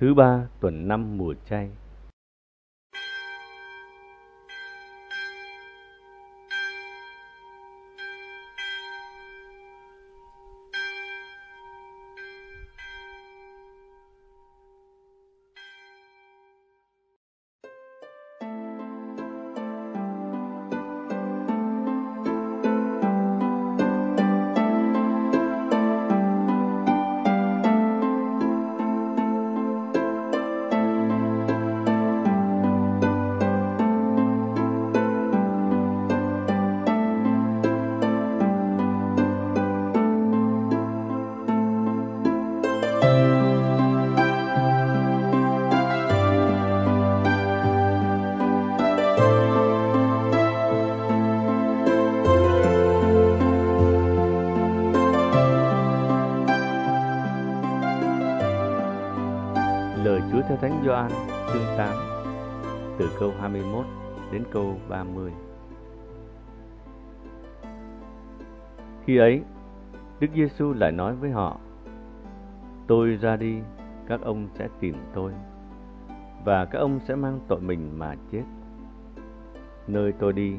Thứ ba tuần năm mùa chay. Theo Thánh Gioan chương 8 từ câu 21 đến câu 30. Khi ấy, Đức Giêsu lại nói với họ: Tôi ra đi, các ông sẽ tìm tôi, và các ông sẽ mang tội mình mà chết. Nơi tôi đi,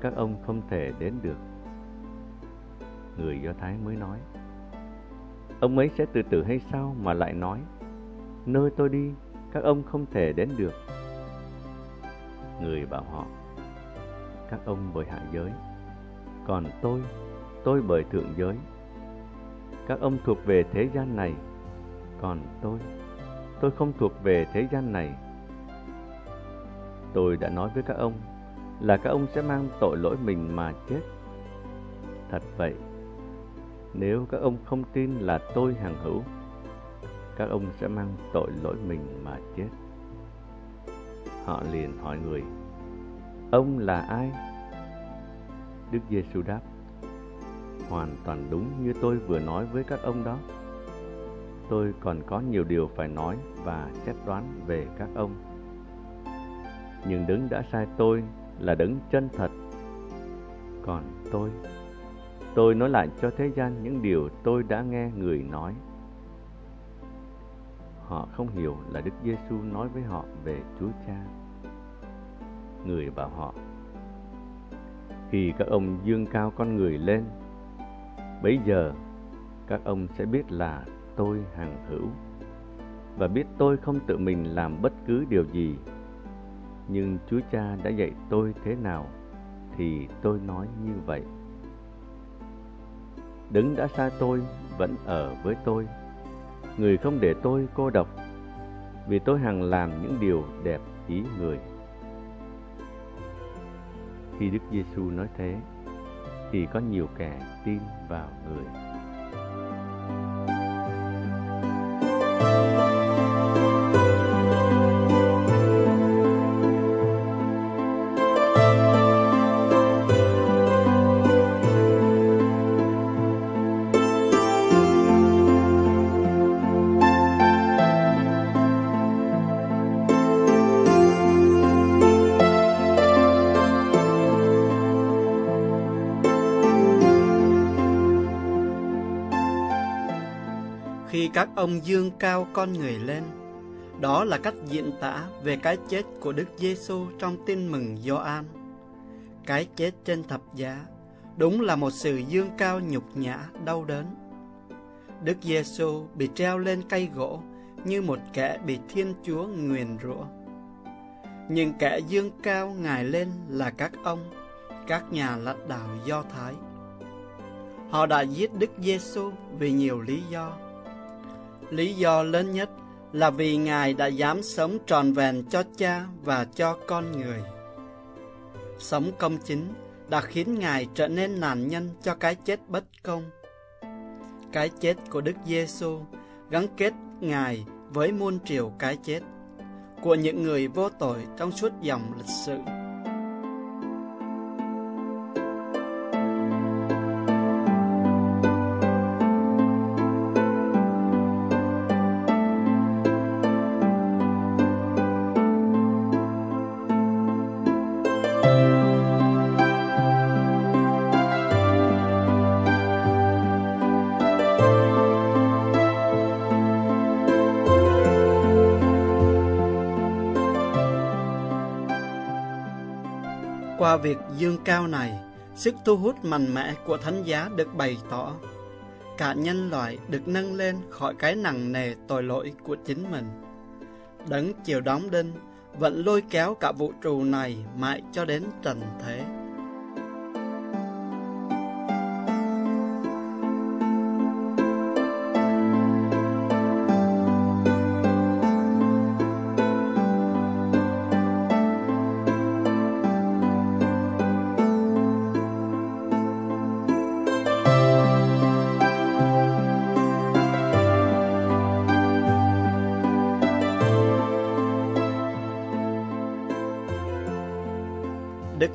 các ông không thể đến được. Người Do Thái mới nói: Ông ấy sẽ từ từ hay sao mà lại nói nơi tôi đi, các ông không thể đến được. Người bảo họ, các ông bởi hạ giới, còn tôi tôi bởi thượng giới. Các ông thuộc về thế gian này, còn tôi tôi không thuộc về thế gian này. Tôi đã nói với các ông là các ông sẽ mang tội lỗi mình mà chết. Thật vậy, nếu các ông không tin là tôi hàng hữu các ông sẽ mang tội lỗi mình mà chết. Họ liền hỏi người, ông là ai? Đức Giêsu đáp, hoàn toàn đúng như tôi vừa nói với các ông đó. Tôi còn có nhiều điều phải nói và xét đoán về các ông. Nhưng đấng đã sai tôi là đấng chân thật. Còn tôi, tôi nói lại cho thế gian những điều tôi đã nghe người nói họ không hiểu là Đức Giêsu nói với họ về Chúa Cha. Người bảo họ: Khi các ông dương cao con người lên, bấy giờ các ông sẽ biết là tôi hằng hữu và biết tôi không tự mình làm bất cứ điều gì, nhưng Chúa Cha đã dạy tôi thế nào thì tôi nói như vậy. Đấng đã sai tôi vẫn ở với tôi người không để tôi cô độc, vì tôi hằng làm những điều đẹp ý người. Khi Đức Giêsu nói thế, thì có nhiều kẻ tin vào người. Các ông dương cao con người lên. Đó là cách diễn tả về cái chết của Đức Giêsu trong tin mừng Gioan. Cái chết trên thập giá đúng là một sự dương cao nhục nhã đau đớn. Đức Giêsu bị treo lên cây gỗ như một kẻ bị Thiên Chúa nguyền rủa. Nhưng kẻ dương cao ngài lên là các ông, các nhà lãnh đạo Do Thái. Họ đã giết Đức Giêsu vì nhiều lý do Lý do lớn nhất là vì Ngài đã dám sống tròn vẹn cho cha và cho con người. Sống công chính đã khiến Ngài trở nên nạn nhân cho cái chết bất công. Cái chết của Đức Giêsu gắn kết Ngài với muôn triệu cái chết của những người vô tội trong suốt dòng lịch sử. Qua việc dương cao này, sức thu hút mạnh mẽ của thánh giá được bày tỏ. Cả nhân loại được nâng lên khỏi cái nặng nề tội lỗi của chính mình. Đấng chiều đóng đinh vẫn lôi kéo cả vũ trụ này mãi cho đến trần thế.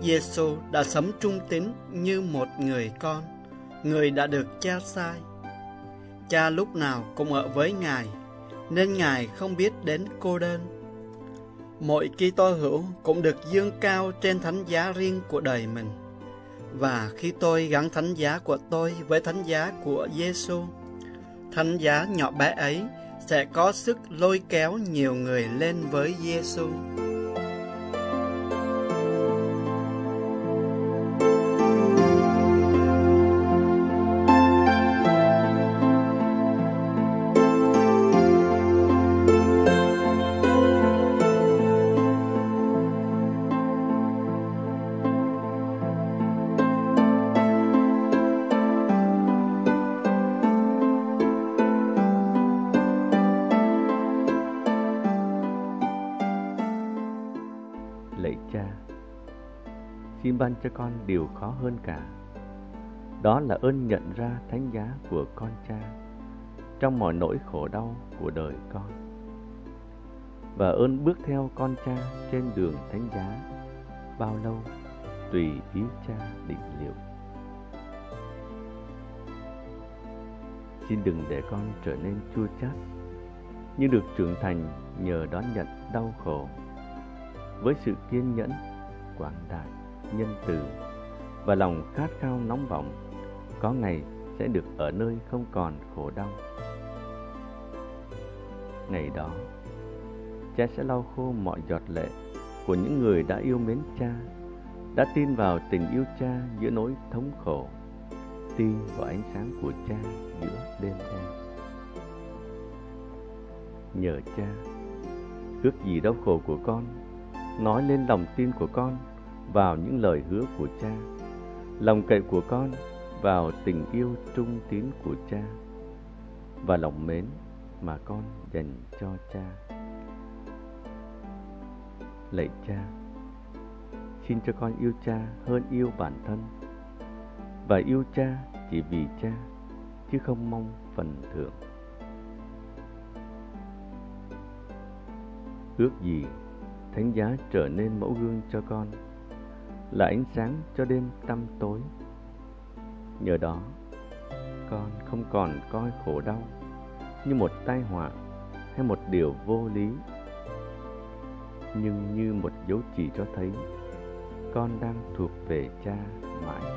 Giêsu đã sống trung tín như một người con, người đã được cha sai. Cha lúc nào cũng ở với Ngài, nên Ngài không biết đến cô đơn. Mỗi Kitô hữu cũng được dương cao trên thánh giá riêng của đời mình. Và khi tôi gắn thánh giá của tôi với thánh giá của Giêsu, thánh giá nhỏ bé ấy sẽ có sức lôi kéo nhiều người lên với Giêsu. xu ban cho con điều khó hơn cả. Đó là ơn nhận ra thánh giá của con cha trong mọi nỗi khổ đau của đời con. Và ơn bước theo con cha trên đường thánh giá bao lâu tùy ý cha định liệu. Xin đừng để con trở nên chua chát, nhưng được trưởng thành nhờ đón nhận đau khổ với sự kiên nhẫn, quảng đại, nhân từ và lòng khát khao nóng bỏng, có ngày sẽ được ở nơi không còn khổ đau. Ngày đó, cha sẽ lau khô mọi giọt lệ của những người đã yêu mến cha, đã tin vào tình yêu cha giữa nỗi thống khổ, tin vào ánh sáng của cha giữa đêm đen. Nhờ cha, ước gì đau khổ của con nói lên lòng tin của con vào những lời hứa của cha, lòng cậy của con vào tình yêu trung tín của cha và lòng mến mà con dành cho cha. Lạy cha, xin cho con yêu cha hơn yêu bản thân và yêu cha chỉ vì cha chứ không mong phần thưởng. Ước gì thánh giá trở nên mẫu gương cho con là ánh sáng cho đêm tăm tối. Nhờ đó, con không còn coi khổ đau như một tai họa hay một điều vô lý. Nhưng như một dấu chỉ cho thấy con đang thuộc về cha mãi. mãi